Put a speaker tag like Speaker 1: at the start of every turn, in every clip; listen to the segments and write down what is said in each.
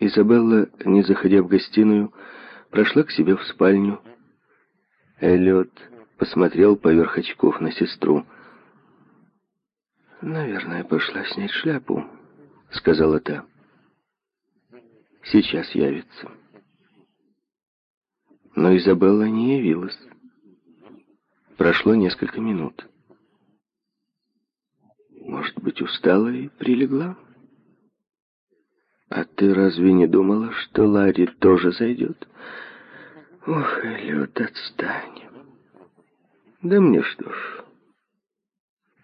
Speaker 1: Изабелла, не заходя в гостиную, прошла к себе в спальню. Эллиот посмотрел поверх очков на сестру. «Наверное, пошла снять шляпу», — сказала та. «Сейчас явится». Но Изабелла не явилась. Прошло несколько минут. Может быть, устала и прилегла? А ты разве не думала, что Ларри тоже зайдет? Ох, Эллиот, отстань. Да мне что ж.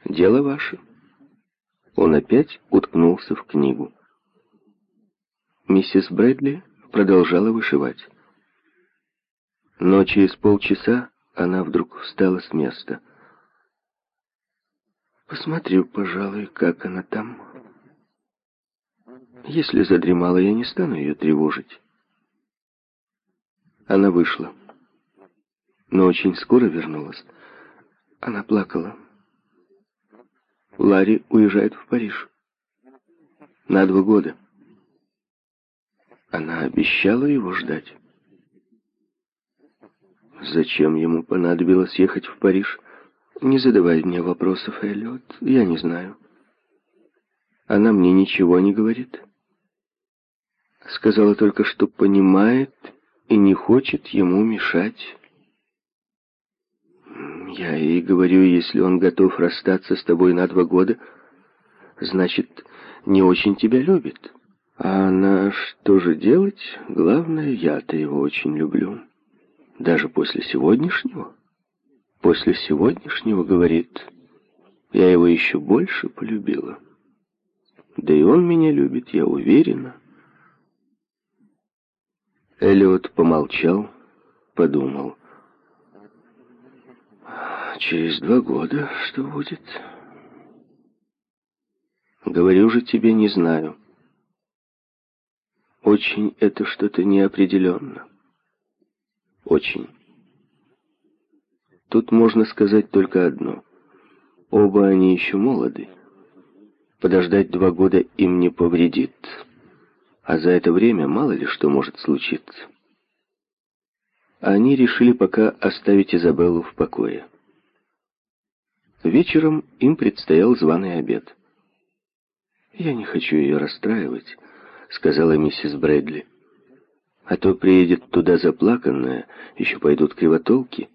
Speaker 1: Дело ваше. Он опять уткнулся в книгу. Миссис Брэдли продолжала вышивать. Но через полчаса она вдруг встала с места. «Посмотрю, пожалуй, как она там. Если задремала, я не стану ее тревожить». Она вышла, но очень скоро вернулась. Она плакала. Ларри уезжает в Париж. На два года. Она обещала его ждать. Зачем ему понадобилось ехать в Париж? Не задавай мне вопросов, Эллиот, я не знаю. Она мне ничего не говорит. Сказала только, что понимает и не хочет ему мешать. Я ей говорю, если он готов расстаться с тобой на два года, значит, не очень тебя любит. А она что же делать? Главное, я-то его очень люблю. Даже после сегодняшнего? После сегодняшнего, говорит, я его еще больше полюбила. Да и он меня любит, я уверена. Эллиот помолчал, подумал. Через два года что будет? Говорю же тебе, не знаю. Очень это что-то неопределенно. Очень. Тут можно сказать только одно. Оба они еще молоды. Подождать два года им не повредит. А за это время мало ли что может случиться. Они решили пока оставить Изабеллу в покое. Вечером им предстоял званый обед. «Я не хочу ее расстраивать», — сказала миссис Брэдли. А то приедет туда заплаканная, еще пойдут кривотолки.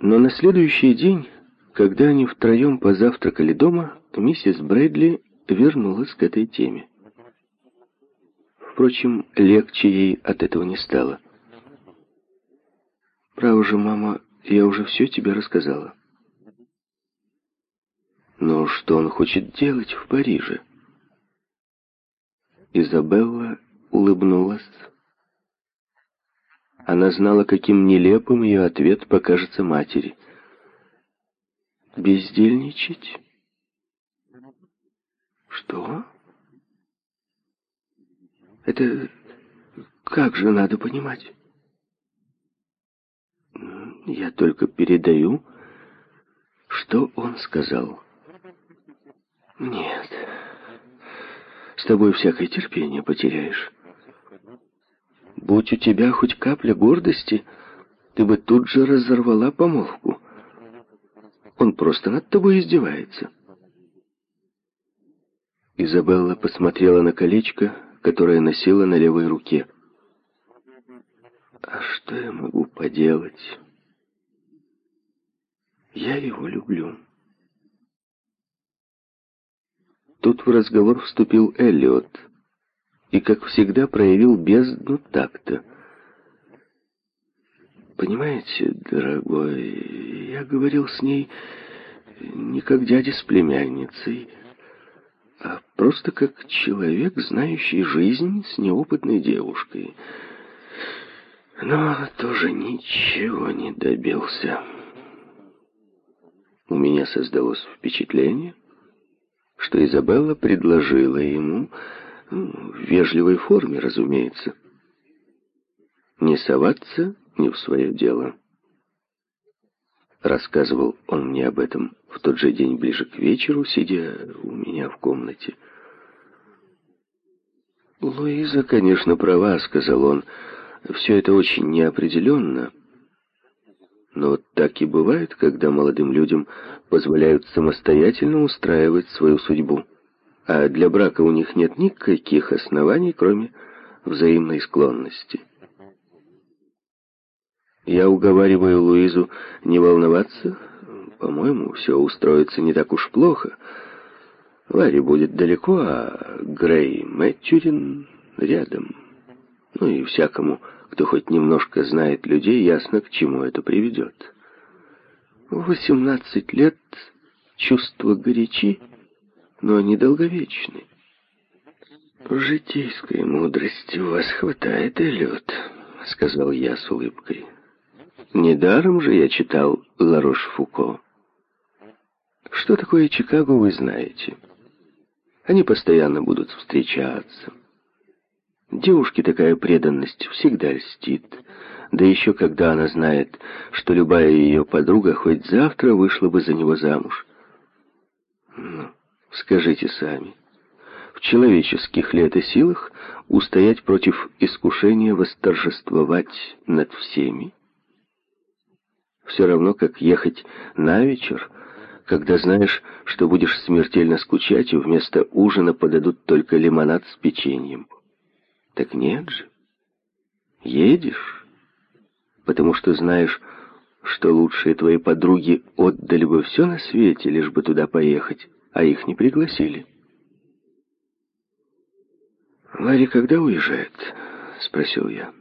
Speaker 1: Но на следующий день, когда они втроем позавтракали дома, миссис Брэдли вернулась к этой теме. Впрочем, легче ей от этого не стало. «Право же, мама, я уже все тебе рассказала». «Но что он хочет делать в Париже?» Изабелла улыбнулась. Она знала, каким нелепым ее ответ покажется матери. «Бездельничать?» «Что?» «Это как же надо понимать?» «Я только передаю, что он сказал». «Нет, с тобой всякое терпение потеряешь». Будь у тебя хоть капля гордости, ты бы тут же разорвала помолвку. Он просто над тобой издевается. Изабелла посмотрела на колечко, которое носила на левой руке. А что я могу поделать? Я его люблю. Тут в разговор вступил Эллиот и, как всегда, проявил бездну такта. «Понимаете, дорогой, я говорил с ней не как дядя с племянницей, просто как человек, знающий жизнь с неопытной девушкой. Но тоже ничего не добился. У меня создалось впечатление, что Изабелла предложила ему в вежливой форме, разумеется. Не соваться не в свое дело. Рассказывал он мне об этом в тот же день ближе к вечеру, сидя у меня в комнате. «Луиза, конечно, права», — сказал он. «Все это очень неопределенно». Но так и бывает, когда молодым людям позволяют самостоятельно устраивать свою судьбу. А для брака у них нет никаких оснований, кроме взаимной склонности. Я уговариваю Луизу не волноваться. По-моему, все устроится не так уж плохо. Ларри будет далеко, а Грей Мэтчурин рядом. Ну и всякому, кто хоть немножко знает людей, ясно, к чему это приведет. Восемнадцать лет чувства горячи, но они долговечны. «Житейской мудрости у вас хватает, Эллиот», — сказал я с улыбкой. «Недаром же я читал Ларош Фуко. Что такое Чикаго, вы знаете. Они постоянно будут встречаться. Девушке такая преданность всегда льстит. Да еще когда она знает, что любая ее подруга хоть завтра вышла бы за него замуж. Ну, скажите сами, в человеческих ли это силах устоять против искушения восторжествовать над всеми? Все равно, как ехать на вечер, когда знаешь, что будешь смертельно скучать, и вместо ужина подадут только лимонад с печеньем. Так нет же. Едешь, потому что знаешь, что лучшие твои подруги отдали бы все на свете, лишь бы туда поехать, а их не пригласили. «Ларри когда уезжает?» — спросил я.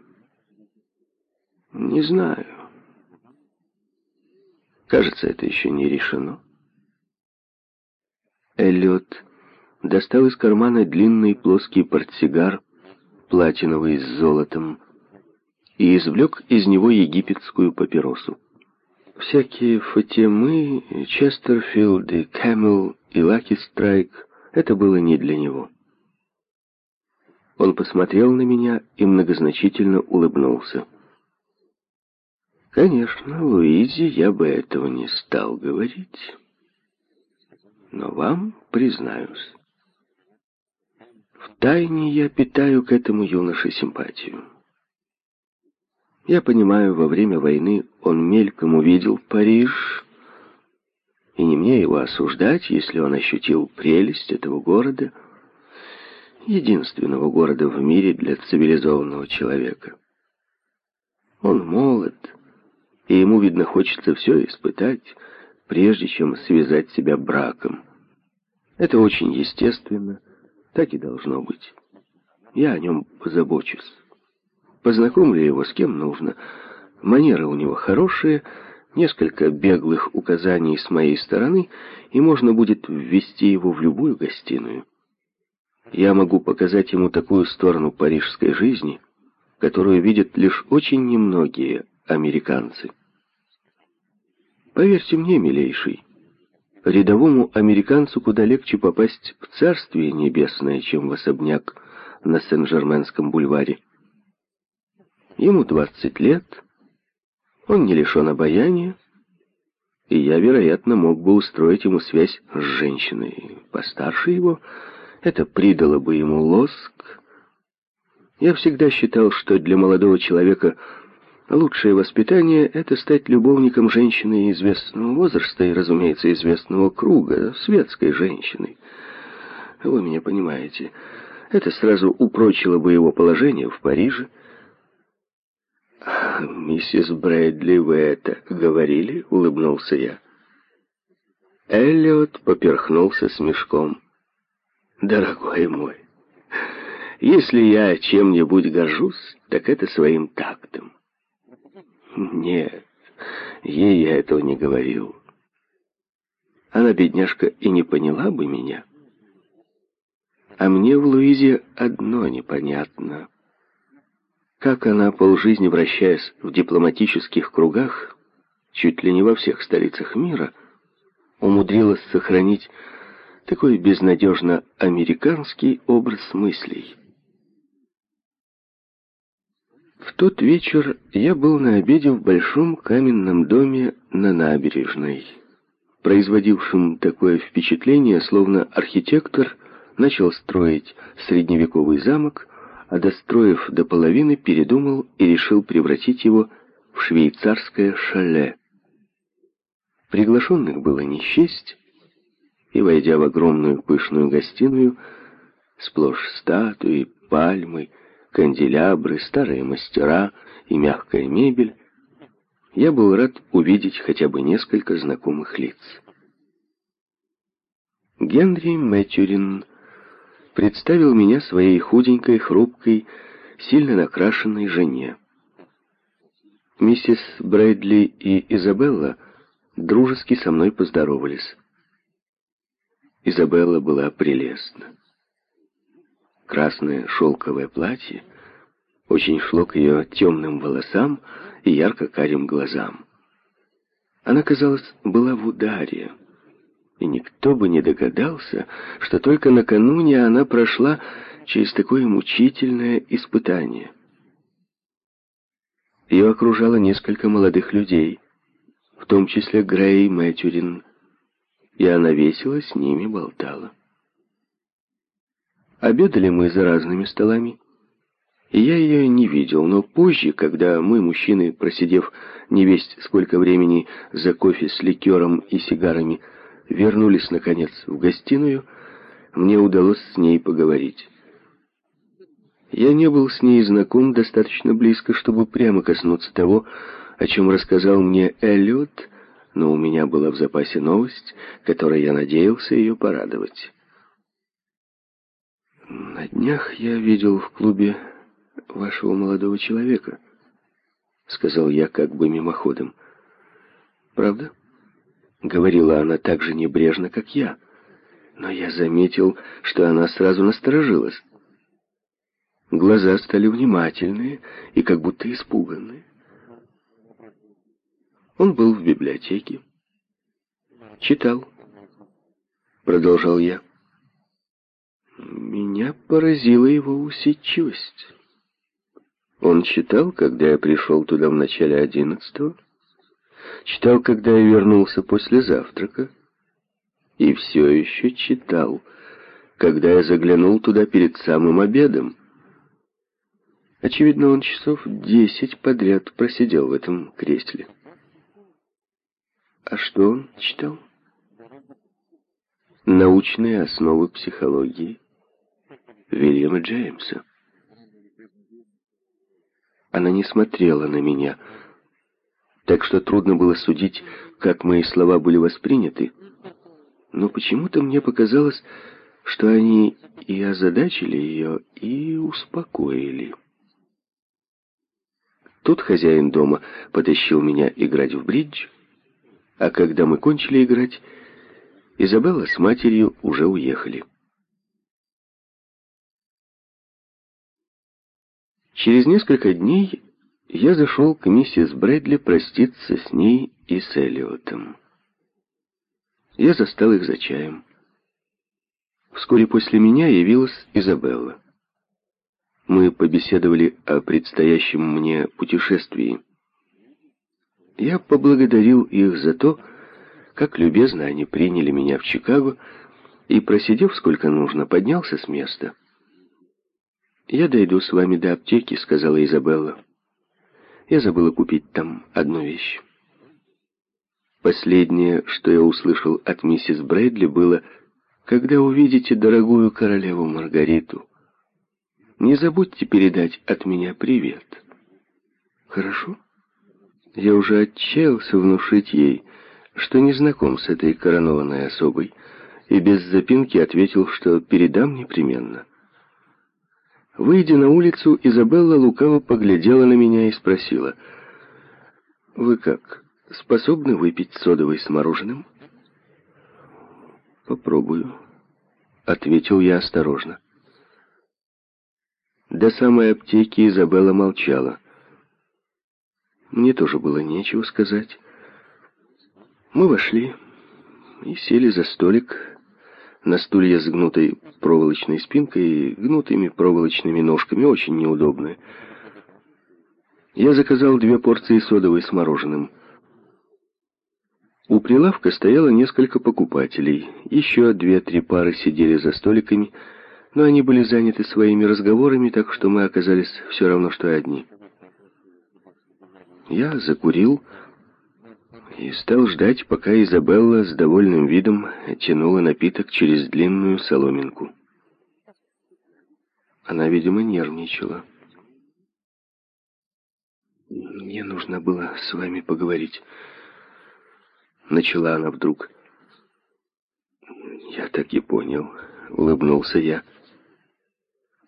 Speaker 1: «Не знаю. Кажется, это еще не решено». Эллиот достал из кармана длинный плоский портсигар, платиновый с золотом, и извлек из него египетскую папиросу. Всякие Фатимы, Честерфилды, Кэмел и Лаки Страйк — это было не для него. Он посмотрел на меня и многозначительно улыбнулся. Конечно, Луизе я бы этого не стал говорить, но вам признаюсь. Втайне я питаю к этому юноше симпатию. Я понимаю, во время войны он мельком увидел Париж, и не мне его осуждать, если он ощутил прелесть этого города, единственного города в мире для цивилизованного человека. Он молод, и ему, видно, хочется все испытать, прежде чем связать себя браком. Это очень естественно, так и должно быть. Я о нем позабочусь. Познакомлю его с кем нужно. Манеры у него хорошие, несколько беглых указаний с моей стороны, и можно будет ввести его в любую гостиную. Я могу показать ему такую сторону парижской жизни, которую видят лишь очень немногие американцы. Поверьте мне, милейший, рядовому американцу куда легче попасть в Царствие Небесное, чем в особняк на Сен-Жерменском бульваре. Ему 20 лет, он не лишен обаяния, и я, вероятно, мог бы устроить ему связь с женщиной постарше его. Это придало бы ему лоск. Я всегда считал, что для молодого человека лучшее воспитание — это стать любовником женщины известного возраста и, разумеется, известного круга, светской женщиной. Вы меня понимаете. Это сразу упрочило бы его положение в Париже, «Миссис Брэдли, вы это говорили?» — улыбнулся я. Эллиот поперхнулся смешком. «Дорогой мой, если я чем-нибудь горжусь, так это своим тактом». «Нет, ей я этого не говорил. Она, бедняжка, и не поняла бы меня. А мне в Луизе одно непонятно». Как она, полжизни вращаясь в дипломатических кругах, чуть ли не во всех столицах мира, умудрилась сохранить такой безнадежно американский образ мыслей. В тот вечер я был на обеде в большом каменном доме на набережной, производившем такое впечатление, словно архитектор начал строить средневековый замок, а достроив до половины, передумал и решил превратить его в швейцарское шале. Приглашенных было не счесть, и, войдя в огромную пышную гостиную, сплошь статуи, пальмы, канделябры, старые мастера и мягкая мебель, я был рад увидеть хотя бы несколько знакомых лиц. Генри Мэтьюрин представил меня своей худенькой, хрупкой, сильно накрашенной жене. Миссис Брэдли и Изабелла дружески со мной поздоровались. Изабелла была прелестна. Красное шелковое платье очень шло к ее темным волосам и ярко-карим глазам. Она, казалось, была в ударе, и никто бы не догадался, что только накануне она прошла через такое мучительное испытание. Ее окружало несколько молодых людей, в том числе Грей Мэтюрин, и она весело с ними болтала. Обедали мы за разными столами, и я ее не видел, но позже, когда мы, мужчины, просидев невесть сколько времени за кофе с ликером и сигарами, вернулись, наконец, в гостиную, мне удалось с ней поговорить. Я не был с ней знаком достаточно близко, чтобы прямо коснуться того, о чем рассказал мне Эллиот, но у меня была в запасе новость, которой я надеялся ее порадовать. На днях я видел в клубе вашего молодого человека, сказал я как бы мимоходом. Правда? Говорила она так же небрежно, как я. Но я заметил, что она сразу насторожилась. Глаза стали внимательные и как будто испуганные. Он был в библиотеке. Читал. Продолжал я. Меня поразила его усидчивость. Он читал, когда я пришел туда в начале одиннадцатого, читал, когда я вернулся после завтрака, и все еще читал, когда я заглянул туда перед самым обедом. Очевидно, он часов десять подряд просидел в этом кресле. А что он читал? Научные основы психологии Вильяма Джеймса. Она не смотрела на меня, так что трудно было судить, как мои слова были восприняты. Но почему-то мне показалось, что они и озадачили ее, и успокоили. Тут хозяин дома потащил меня играть в бридж, а когда мы кончили играть, Изабелла с матерью уже уехали. Через несколько дней я зашел к миссис Брэдли проститься с ней и с Эллиотом. Я застал их за чаем. Вскоре после меня явилась Изабелла. Мы побеседовали о предстоящем мне путешествии. Я поблагодарил их за то, как любезно они приняли меня в Чикаго, и, просидев сколько нужно, поднялся с места. «Я дойду с вами до аптеки», — сказала Изабелла. «Я забыла купить там одну вещь». Последнее, что я услышал от миссис Брэдли, было «Когда увидите дорогую королеву Маргариту, не забудьте передать от меня привет». «Хорошо?» Я уже отчаялся внушить ей, что не знаком с этой коронованной особой, и без запинки ответил, что передам непременно. Выйдя на улицу, Изабелла лукаво поглядела на меня и спросила, «Вы как, способны выпить содовой с мороженым?» «Попробую», — ответил я осторожно. До самой аптеки Изабелла молчала. Мне тоже было нечего сказать. Мы вошли и сели за столик на стулья с гнутой проволочной спинкой и гнутыми проволочными ножками, очень неудобные. Я заказал две порции содовой с мороженым. У прилавка стояло несколько покупателей. Еще две-три пары сидели за столиками, Но они были заняты своими разговорами, так что мы оказались все равно, что одни. Я закурил и стал ждать, пока Изабелла с довольным видом тянула напиток через длинную соломинку. Она, видимо, нервничала. «Мне нужно было с вами поговорить», — начала она вдруг. «Я так и понял», — улыбнулся я.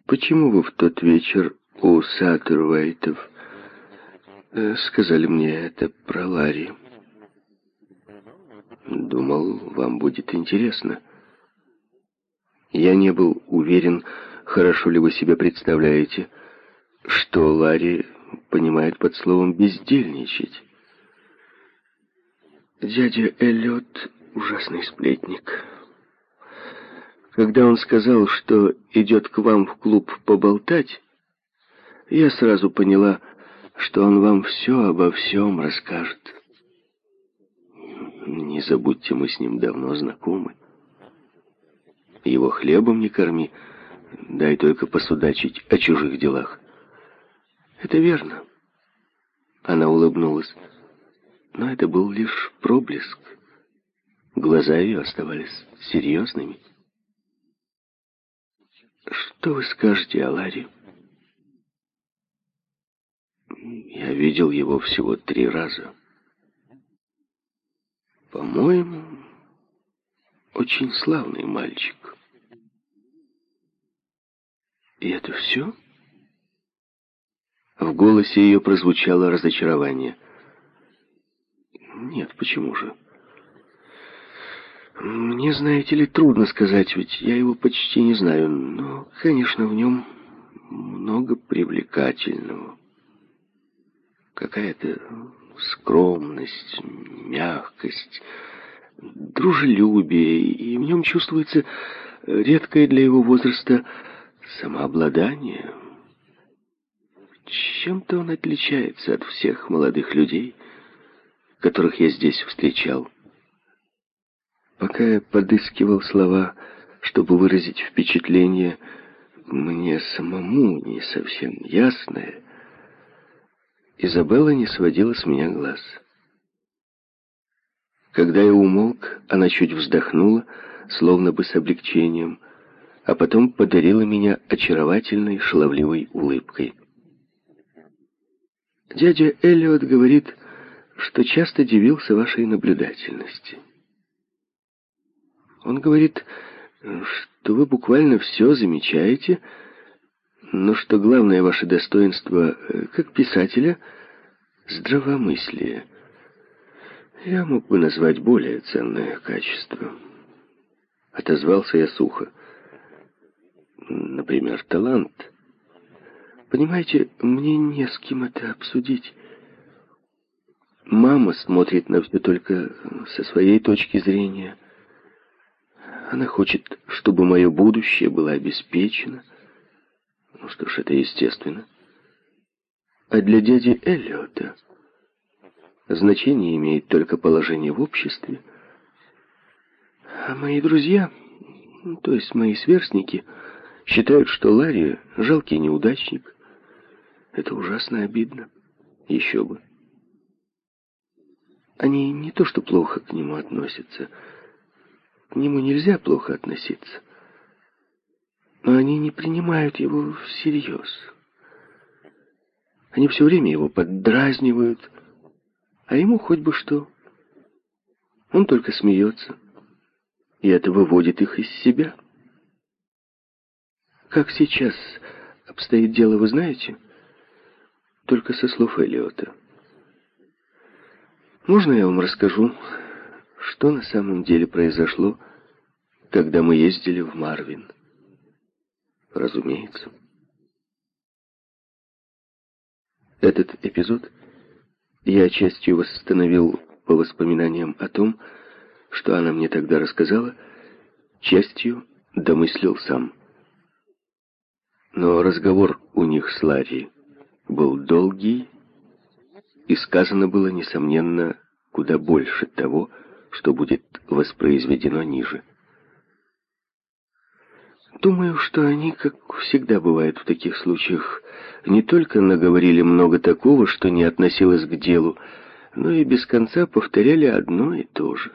Speaker 1: «Почему вы в тот вечер у Саттервайтов э, сказали мне это про Ларри?» «Думал, вам будет интересно». Я не был уверен, хорошо ли вы себе представляете, что Ларри понимает под словом «бездельничать». Дядя Эллиот — ужасный сплетник. Когда он сказал, что идет к вам в клуб поболтать, я сразу поняла, что он вам все обо всем расскажет. Не забудьте, мы с ним давно знакомы. Его хлебом не корми, дай только посудачить о чужих делах. Это верно. Она улыбнулась. Но это был лишь проблеск. Глаза ее оставались серьезными. Что вы скажете о Ларе? Я видел его всего три раза. По-моему, очень славный мальчик. И это все? В голосе ее прозвучало разочарование. Нет, почему же? Мне, знаете ли, трудно сказать, ведь я его почти не знаю. Но, конечно, в нем много привлекательного. Какая-то скромность, мягкость, дружелюбие, и в нем чувствуется редкое для его возраста самообладание. Чем-то он отличается от всех молодых людей, которых я здесь встречал. Пока я подыскивал слова, чтобы выразить впечатление, мне самому не совсем ясное, Изабелла не сводила с меня глаз. Когда я умолк, она чуть вздохнула, словно бы с облегчением, а потом подарила меня очаровательной шаловливой улыбкой. Дядя Эллиот говорит, что часто дивился вашей наблюдательности. Он говорит, что вы буквально все замечаете, но что главное ваше достоинство э, как писателя — здравомыслие. Я мог бы назвать более ценное качество. Отозвался я сухо например, талант. Понимаете, мне не с кем это обсудить. Мама смотрит на все только со своей точки зрения. Она хочет, чтобы мое будущее было обеспечено. Ну что ж, это естественно. А для дяди Эллиота значение имеет только положение в обществе. А мои друзья, то есть мои сверстники, Считают, что Ларри — жалкий неудачник. Это ужасно обидно. Еще бы. Они не то что плохо к нему относятся. К нему нельзя плохо относиться. Но они не принимают его всерьез. Они все время его поддразнивают, а ему хоть бы что. Он только смеется, и это выводит их из себя. Как сейчас обстоит дело, вы знаете? Только со слов Элиота. Можно я вам расскажу, что на самом деле произошло, когда мы ездили в Марвин? Разумеется. Этот эпизод я частью восстановил по воспоминаниям о том, что она мне тогда рассказала, частью домыслил сам. Но разговор у них с Ларри был долгий, и сказано было, несомненно, куда больше того, что будет воспроизведено ниже. Думаю, что они, как всегда бывает в таких случаях, не только наговорили много такого, что не относилось к делу, но и без конца повторяли одно и то же.